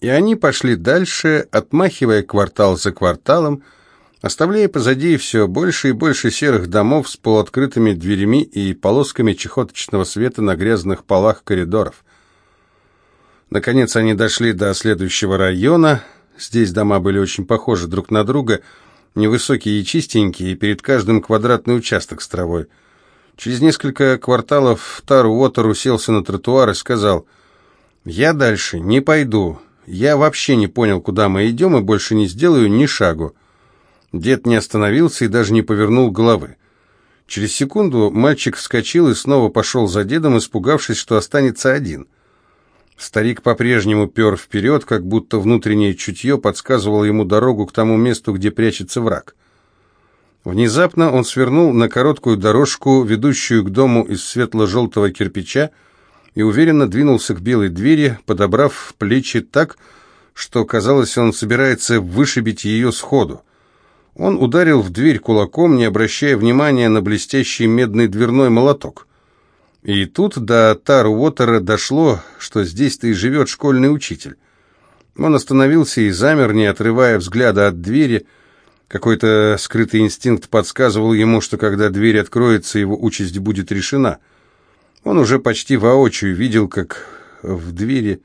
И они пошли дальше, отмахивая квартал за кварталом, оставляя позади все больше и больше серых домов с полуоткрытыми дверями и полосками чехоточного света на грязных полах коридоров. Наконец они дошли до следующего района. Здесь дома были очень похожи друг на друга, невысокие и чистенькие, и перед каждым квадратный участок с травой. Через несколько кварталов Тару Уотер уселся на тротуар и сказал, «Я дальше не пойду. Я вообще не понял, куда мы идем, и больше не сделаю ни шагу». Дед не остановился и даже не повернул головы. Через секунду мальчик вскочил и снова пошел за дедом, испугавшись, что останется один – Старик по-прежнему пер вперед, как будто внутреннее чутье подсказывало ему дорогу к тому месту, где прячется враг. Внезапно он свернул на короткую дорожку, ведущую к дому из светло-желтого кирпича, и уверенно двинулся к белой двери, подобрав плечи так, что, казалось, он собирается вышибить ее сходу. Он ударил в дверь кулаком, не обращая внимания на блестящий медный дверной молоток. И тут до Тару Уотера дошло, что здесь-то и живет школьный учитель. Он остановился и замер, не отрывая взгляда от двери. Какой-то скрытый инстинкт подсказывал ему, что когда дверь откроется, его участь будет решена. Он уже почти воочию видел, как в двери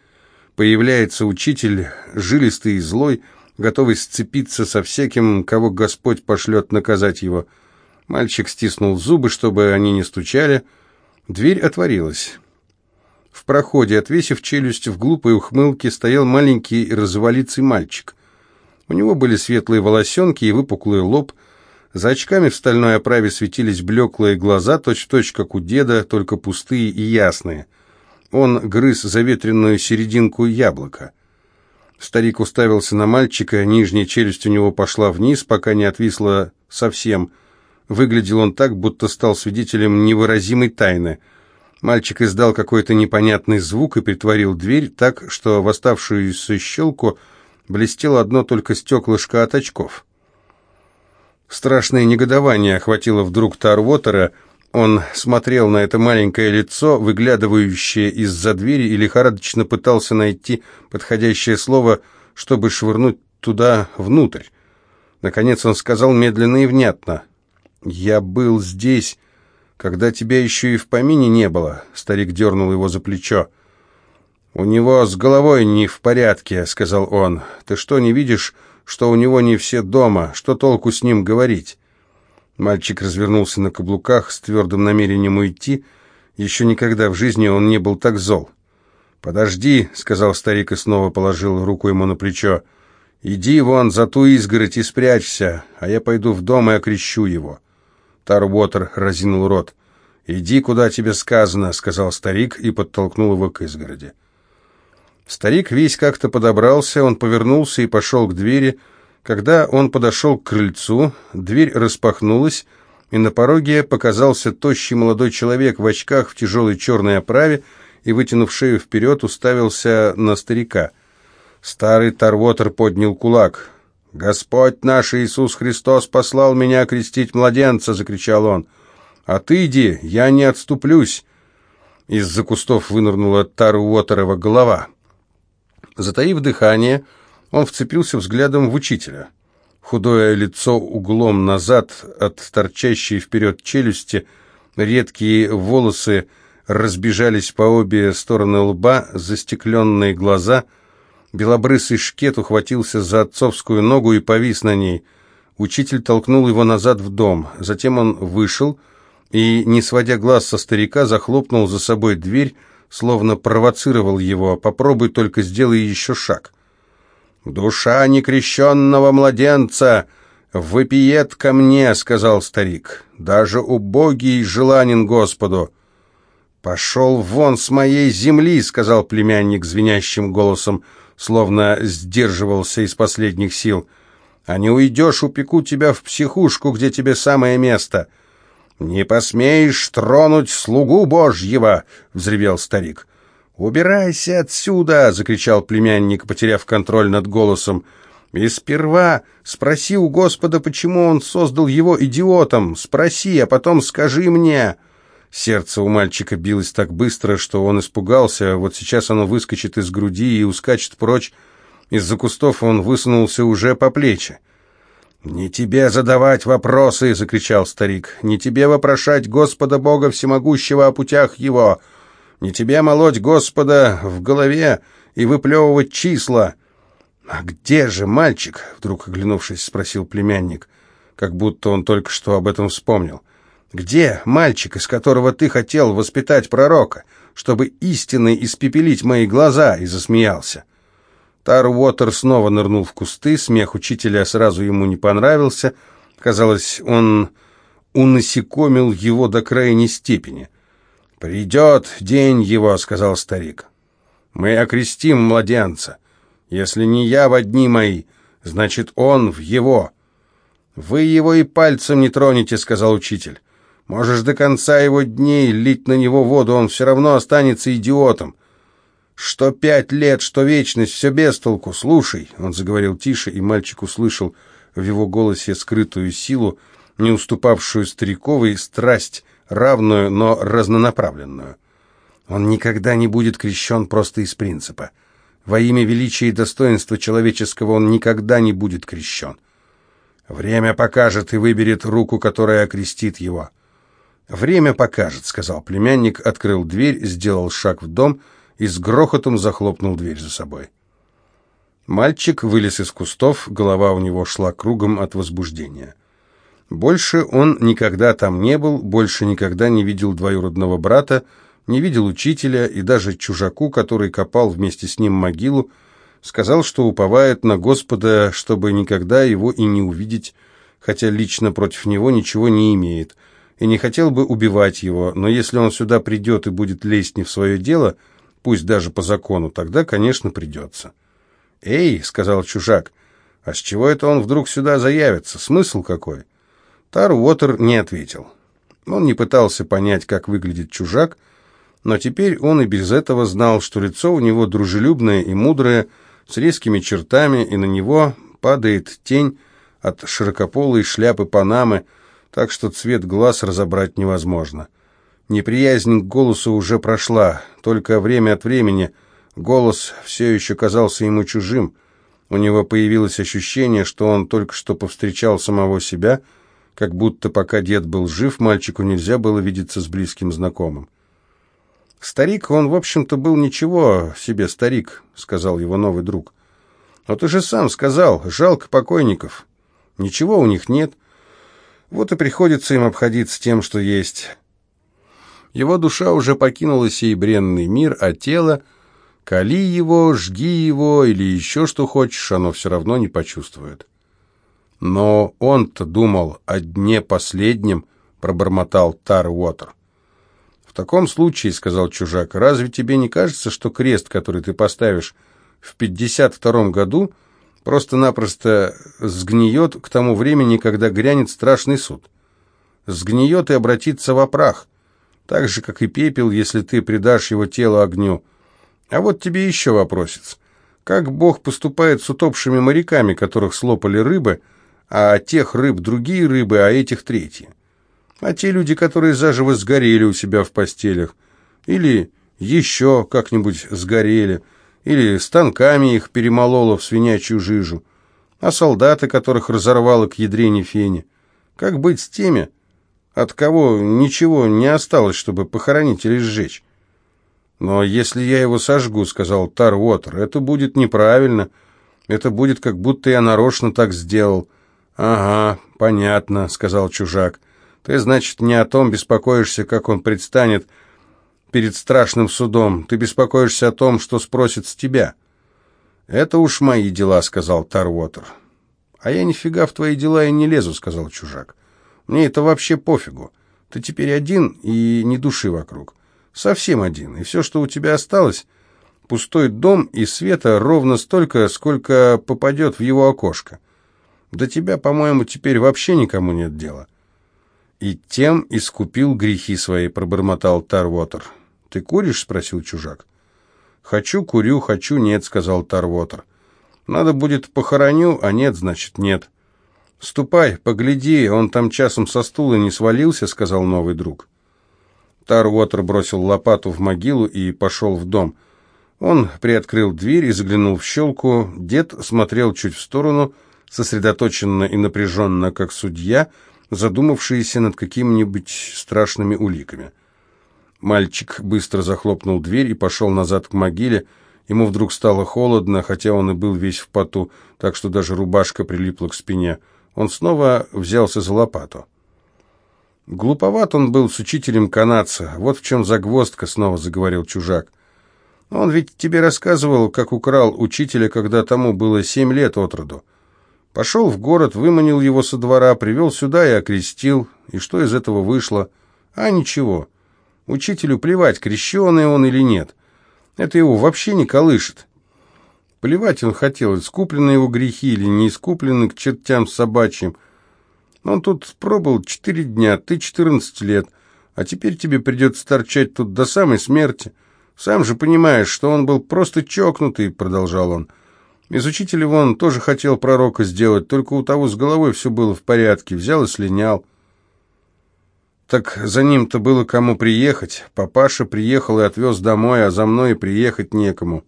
появляется учитель, жилистый и злой, готовый сцепиться со всяким, кого Господь пошлет наказать его. Мальчик стиснул зубы, чтобы они не стучали, — Дверь отворилась. В проходе, отвесив челюсть в глупой ухмылке, стоял маленький развалицый мальчик. У него были светлые волосенки и выпуклый лоб. За очками в стальной оправе светились блеклые глаза, точь-в-точь, -точь, как у деда, только пустые и ясные. Он грыз заветренную серединку яблока. Старик уставился на мальчика, нижняя челюсть у него пошла вниз, пока не отвисла совсем – Выглядел он так, будто стал свидетелем невыразимой тайны. Мальчик издал какой-то непонятный звук и притворил дверь так, что в оставшуюся щелку блестело одно только стеклышко от очков. Страшное негодование охватило вдруг Тарвотера. Он смотрел на это маленькое лицо, выглядывающее из-за двери, и лихорадочно пытался найти подходящее слово, чтобы швырнуть туда внутрь. Наконец он сказал медленно и внятно — «Я был здесь, когда тебя еще и в помине не было», — старик дернул его за плечо. «У него с головой не в порядке», — сказал он. «Ты что, не видишь, что у него не все дома? Что толку с ним говорить?» Мальчик развернулся на каблуках с твердым намерением уйти. Еще никогда в жизни он не был так зол. «Подожди», — сказал старик и снова положил руку ему на плечо. «Иди вон за ту изгородь и спрячься, а я пойду в дом и окрещу его». Тарвотер разинул рот. «Иди, куда тебе сказано», — сказал старик и подтолкнул его к изгороди. Старик весь как-то подобрался, он повернулся и пошел к двери. Когда он подошел к крыльцу, дверь распахнулась, и на пороге показался тощий молодой человек в очках в тяжелой черной оправе и, вытянув шею вперед, уставился на старика. Старый Тарвотер поднял кулак. «Господь наш Иисус Христос послал меня крестить младенца!» — закричал он. «А ты иди, я не отступлюсь!» Из-за кустов вынырнула Тару Уотерова голова. Затаив дыхание, он вцепился взглядом в учителя. Худое лицо углом назад от торчащей вперед челюсти, редкие волосы разбежались по обе стороны лба, застекленные глаза — Белобрысый шкет ухватился за отцовскую ногу и повис на ней. Учитель толкнул его назад в дом. Затем он вышел и, не сводя глаз со старика, захлопнул за собой дверь, словно провоцировал его. «Попробуй только сделай еще шаг». «Душа некрещенного младенца выпиет ко мне», — сказал старик. «Даже убогий желанен Господу». «Пошел вон с моей земли», — сказал племянник звенящим голосом, — словно сдерживался из последних сил. «А не уйдешь, упеку тебя в психушку, где тебе самое место». «Не посмеешь тронуть слугу Божьего!» — взревел старик. «Убирайся отсюда!» — закричал племянник, потеряв контроль над голосом. «И сперва спроси у Господа, почему он создал его идиотом. Спроси, а потом скажи мне!» Сердце у мальчика билось так быстро, что он испугался. Вот сейчас оно выскочит из груди и ускачет прочь. Из-за кустов он высунулся уже по плечи. «Не тебе задавать вопросы!» — закричал старик. «Не тебе вопрошать Господа Бога Всемогущего о путях Его! Не тебе молоть Господа в голове и выплевывать числа!» «А где же мальчик?» — вдруг оглянувшись, спросил племянник, как будто он только что об этом вспомнил. «Где мальчик, из которого ты хотел воспитать пророка, чтобы истинно испепелить мои глаза?» — и засмеялся. Тар Уотер снова нырнул в кусты, смех учителя сразу ему не понравился. Казалось, он унасекомил его до крайней степени. «Придет день его», — сказал старик. «Мы окрестим младенца. Если не я в одни мои, значит, он в его». «Вы его и пальцем не тронете», — сказал учитель. «Можешь до конца его дней лить на него воду, он все равно останется идиотом. Что пять лет, что вечность, все без толку. Слушай, он заговорил тише, и мальчик услышал в его голосе скрытую силу, не уступавшую стариковой страсть, равную, но разнонаправленную. Он никогда не будет крещен просто из принципа. Во имя величия и достоинства человеческого он никогда не будет крещен. Время покажет и выберет руку, которая окрестит его. «Время покажет», — сказал племянник, открыл дверь, сделал шаг в дом — и с грохотом захлопнул дверь за собой. Мальчик вылез из кустов, голова у него шла кругом от возбуждения. Больше он никогда там не был, больше никогда не видел двоюродного брата, не видел учителя и даже чужаку, который копал вместе с ним могилу, сказал, что уповает на Господа, чтобы никогда его и не увидеть, хотя лично против него ничего не имеет, и не хотел бы убивать его, но если он сюда придет и будет лезть не в свое дело – пусть даже по закону, тогда, конечно, придется. «Эй», — сказал чужак, — «а с чего это он вдруг сюда заявится? Смысл какой?» Тар Уотер не ответил. Он не пытался понять, как выглядит чужак, но теперь он и без этого знал, что лицо у него дружелюбное и мудрое, с резкими чертами, и на него падает тень от широкополой шляпы Панамы, так что цвет глаз разобрать невозможно. Неприязнь к голосу уже прошла, только время от времени голос все еще казался ему чужим. У него появилось ощущение, что он только что повстречал самого себя, как будто пока дед был жив, мальчику нельзя было видеться с близким знакомым. «Старик, он, в общем-то, был ничего себе старик», — сказал его новый друг. «Но ты же сам сказал, жалко покойников. Ничего у них нет. Вот и приходится им обходиться тем, что есть». Его душа уже покинула сей бренный мир, а тело, кали его, жги его или еще что хочешь, оно все равно не почувствует. Но он-то думал о дне последнем, пробормотал Тар Уотер. В таком случае, сказал чужак, разве тебе не кажется, что крест, который ты поставишь в пятьдесят втором году, просто-напросто сгниет к тому времени, когда грянет страшный суд? Сгниет и обратится во прах так же, как и пепел, если ты придашь его тело огню. А вот тебе еще вопросец. Как Бог поступает с утопшими моряками, которых слопали рыбы, а тех рыб другие рыбы, а этих третьи? А те люди, которые заживо сгорели у себя в постелях, или еще как-нибудь сгорели, или станками их перемололо в свинячью жижу, а солдаты, которых разорвало к ядрене фени. Как быть с теми, от кого ничего не осталось, чтобы похоронить или сжечь. «Но если я его сожгу», — сказал Тар Уотер, — «это будет неправильно. Это будет, как будто я нарочно так сделал». «Ага, понятно», — сказал чужак. «Ты, значит, не о том беспокоишься, как он предстанет перед страшным судом. Ты беспокоишься о том, что спросят с тебя». «Это уж мои дела», — сказал Тар Уотер. «А я нифига в твои дела и не лезу», — сказал чужак. Мне это вообще пофигу. Ты теперь один и ни души вокруг. Совсем один. И все, что у тебя осталось, пустой дом и света ровно столько, сколько попадет в его окошко. До тебя, по-моему, теперь вообще никому нет дела. И тем искупил грехи свои, пробормотал Тарвотер. Ты куришь? спросил чужак. Хочу, курю, хочу, нет, сказал Тарвотер. Надо будет похороню, а нет, значит, нет. «Ступай, погляди, он там часом со стула не свалился», — сказал новый друг. Тар Уотер бросил лопату в могилу и пошел в дом. Он приоткрыл дверь и заглянул в щелку. Дед смотрел чуть в сторону, сосредоточенно и напряженно, как судья, задумавшийся над какими-нибудь страшными уликами. Мальчик быстро захлопнул дверь и пошел назад к могиле. Ему вдруг стало холодно, хотя он и был весь в поту, так что даже рубашка прилипла к спине. Он снова взялся за лопату. Глуповат он был с учителем канадца. Вот в чем загвоздка, снова заговорил чужак. Он ведь тебе рассказывал, как украл учителя, когда тому было семь лет от роду. Пошел в город, выманил его со двора, привел сюда и окрестил. И что из этого вышло? А ничего. Учителю плевать, крещеный он или нет. Это его вообще не колышет. Плевать он хотел, искуплены его грехи или не искуплены к чертям собачьим. Он тут пробыл четыре дня, ты четырнадцать лет, а теперь тебе придется торчать тут до самой смерти. Сам же понимаешь, что он был просто чокнутый, продолжал он. Из учителя вон тоже хотел пророка сделать, только у того с головой все было в порядке, взял и слинял. Так за ним-то было кому приехать. Папаша приехал и отвез домой, а за мной и приехать некому.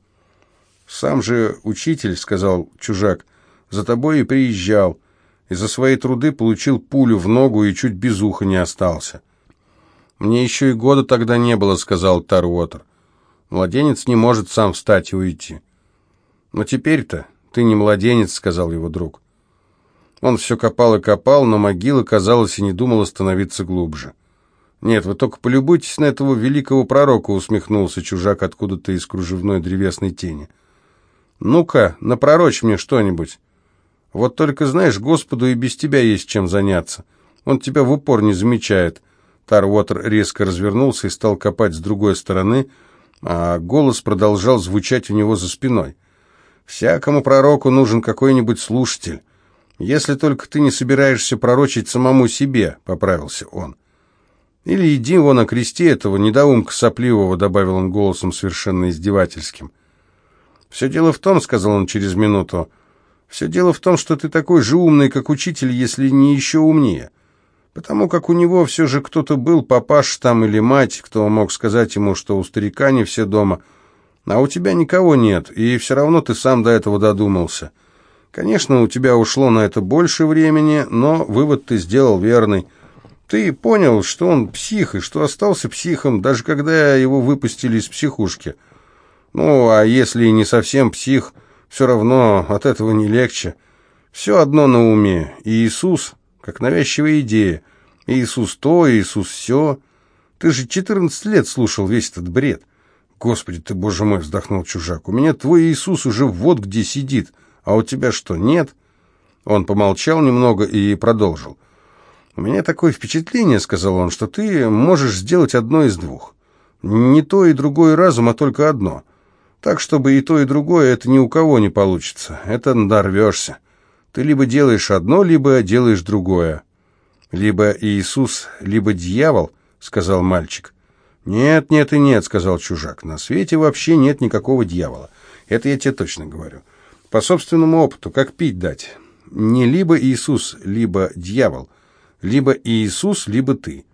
Сам же учитель, сказал чужак, за тобой и приезжал и за свои труды получил пулю в ногу и чуть без уха не остался. «Мне еще и года тогда не было», — сказал Тарвотер. «Младенец не может сам встать и уйти». «Но теперь-то ты не младенец», — сказал его друг. Он все копал и копал, но могила, казалось, и не думала становиться глубже. «Нет, вы только полюбуйтесь на этого великого пророка», — усмехнулся чужак откуда-то из кружевной древесной тени. «Ну-ка, напророчь мне что-нибудь». Вот только, знаешь, Господу и без тебя есть чем заняться. Он тебя в упор не замечает». Тарвотер резко развернулся и стал копать с другой стороны, а голос продолжал звучать у него за спиной. «Всякому пророку нужен какой-нибудь слушатель. Если только ты не собираешься пророчить самому себе», — поправился он. «Или иди вон окрести этого недоумка сопливого», — добавил он голосом совершенно издевательским. «Все дело в том», — сказал он через минуту, — все дело в том, что ты такой же умный, как учитель, если не еще умнее. Потому как у него все же кто-то был, папаш там или мать, кто мог сказать ему, что у старика не все дома. А у тебя никого нет, и все равно ты сам до этого додумался. Конечно, у тебя ушло на это больше времени, но вывод ты сделал верный. Ты понял, что он псих, и что остался психом, даже когда его выпустили из психушки. Ну, а если не совсем псих все равно от этого не легче. Все одно на уме. И Иисус, как навязчивая идея. Иисус то, Иисус все. Ты же 14 лет слушал весь этот бред. Господи ты, боже мой, вздохнул чужак. У меня твой Иисус уже вот где сидит. А у тебя что, нет? Он помолчал немного и продолжил. «У меня такое впечатление, — сказал он, — что ты можешь сделать одно из двух. Не то и другой разум, а только одно — так, чтобы и то, и другое, это ни у кого не получится. Это надорвешься. Ты либо делаешь одно, либо делаешь другое. Либо Иисус, либо дьявол, сказал мальчик. Нет, нет и нет, сказал чужак. На свете вообще нет никакого дьявола. Это я тебе точно говорю. По собственному опыту, как пить дать. Не либо Иисус, либо дьявол. Либо Иисус, либо ты.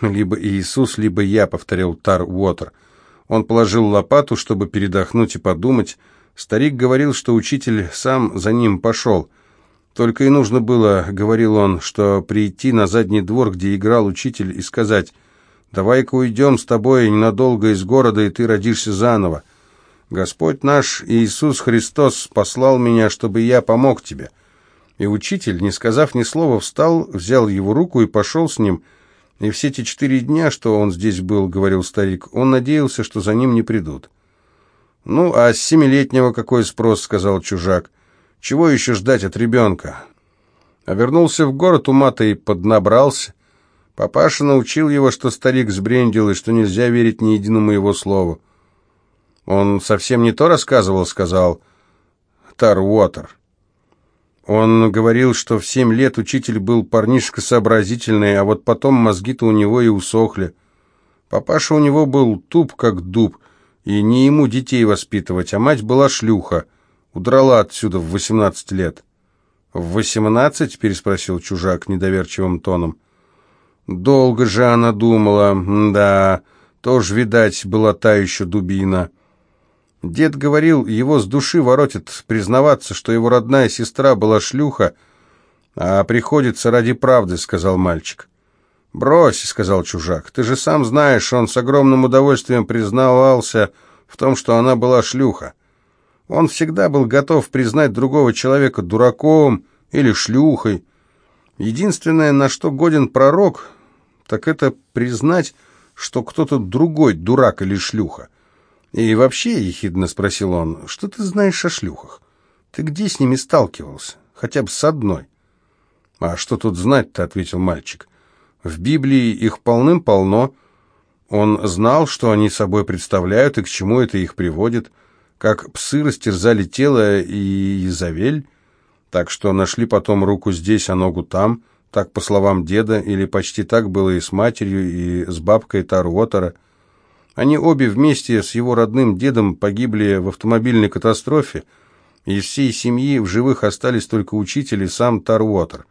Либо Иисус, либо я, повторил Тар Уотер. Он положил лопату, чтобы передохнуть и подумать. Старик говорил, что учитель сам за ним пошел. Только и нужно было, говорил он, что прийти на задний двор, где играл учитель, и сказать «Давай-ка уйдем с тобой ненадолго из города, и ты родишься заново. Господь наш Иисус Христос послал меня, чтобы я помог тебе». И учитель, не сказав ни слова, встал, взял его руку и пошел с ним, — и все эти четыре дня, что он здесь был, говорил старик, он надеялся, что за ним не придут. «Ну, а с семилетнего какой спрос?» — сказал чужак. «Чего еще ждать от ребенка?» А вернулся в город, ума-то и поднабрался. Папаша научил его, что старик сбрендил, и что нельзя верить ни единому его слову. «Он совсем не то рассказывал», — сказал Тарвотер. Он говорил, что в семь лет учитель был парнишка сообразительный, а вот потом мозги-то у него и усохли. Папаша у него был туп, как дуб, и не ему детей воспитывать, а мать была шлюха. Удрала отсюда в восемнадцать лет. «В восемнадцать?» — переспросил чужак недоверчивым тоном. «Долго же она думала, да, тоже, видать, была та еще дубина». Дед говорил, его с души воротит признаваться, что его родная сестра была шлюха, а приходится ради правды, сказал мальчик. «Брось», — сказал чужак, — «ты же сам знаешь, он с огромным удовольствием признавался в том, что она была шлюха. Он всегда был готов признать другого человека дураком или шлюхой. Единственное, на что годен пророк, так это признать, что кто-то другой дурак или шлюха. И вообще, — ехидно спросил он, — что ты знаешь о шлюхах? Ты где с ними сталкивался? Хотя бы с одной. А что тут знать-то, — ответил мальчик. В Библии их полным-полно. Он знал, что они собой представляют и к чему это их приводит, как псы растерзали тело и Изавель, так что нашли потом руку здесь, а ногу там, так, по словам деда, или почти так было и с матерью, и с бабкой Таруотера. Они обе вместе с его родным дедом погибли в автомобильной катастрофе, и из всей семьи в живых остались только учитель и сам Таруотер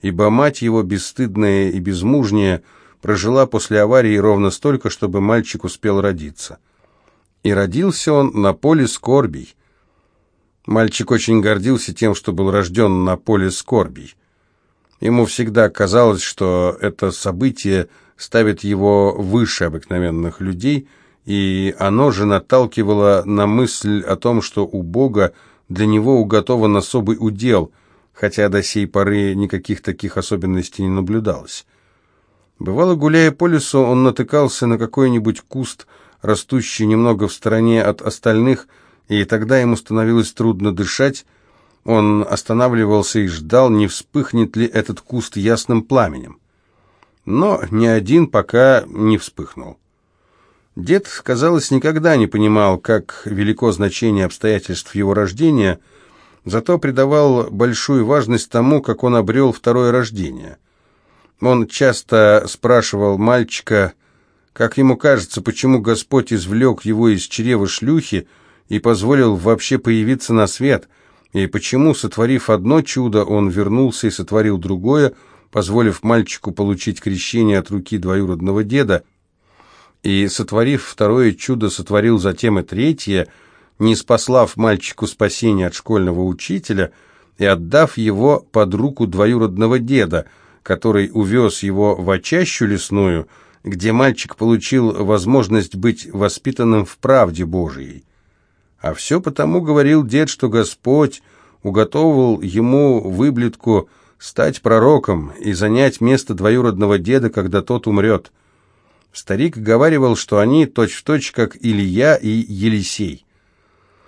ибо мать его, бесстыдная и безмужняя, прожила после аварии ровно столько, чтобы мальчик успел родиться. И родился он на поле скорбей. Мальчик очень гордился тем, что был рожден на поле скорбей. Ему всегда казалось, что это событие ставит его выше обыкновенных людей, и оно же наталкивало на мысль о том, что у Бога для него уготован особый удел – хотя до сей поры никаких таких особенностей не наблюдалось. Бывало, гуляя по лесу, он натыкался на какой-нибудь куст, растущий немного в стороне от остальных, и тогда ему становилось трудно дышать. Он останавливался и ждал, не вспыхнет ли этот куст ясным пламенем. Но ни один пока не вспыхнул. Дед, казалось, никогда не понимал, как велико значение обстоятельств его рождения – зато придавал большую важность тому, как он обрел второе рождение. Он часто спрашивал мальчика, как ему кажется, почему Господь извлек его из чрева шлюхи и позволил вообще появиться на свет, и почему, сотворив одно чудо, он вернулся и сотворил другое, позволив мальчику получить крещение от руки двоюродного деда, и, сотворив второе чудо, сотворил затем и третье – не спаслав мальчику спасение от школьного учителя и отдав его под руку двоюродного деда, который увез его в очащу лесную, где мальчик получил возможность быть воспитанным в правде Божией. А все потому, говорил дед, что Господь уготовил ему выблетку стать пророком и занять место двоюродного деда, когда тот умрет. Старик говаривал, что они точь-в-точь, точь, как Илья и Елисей.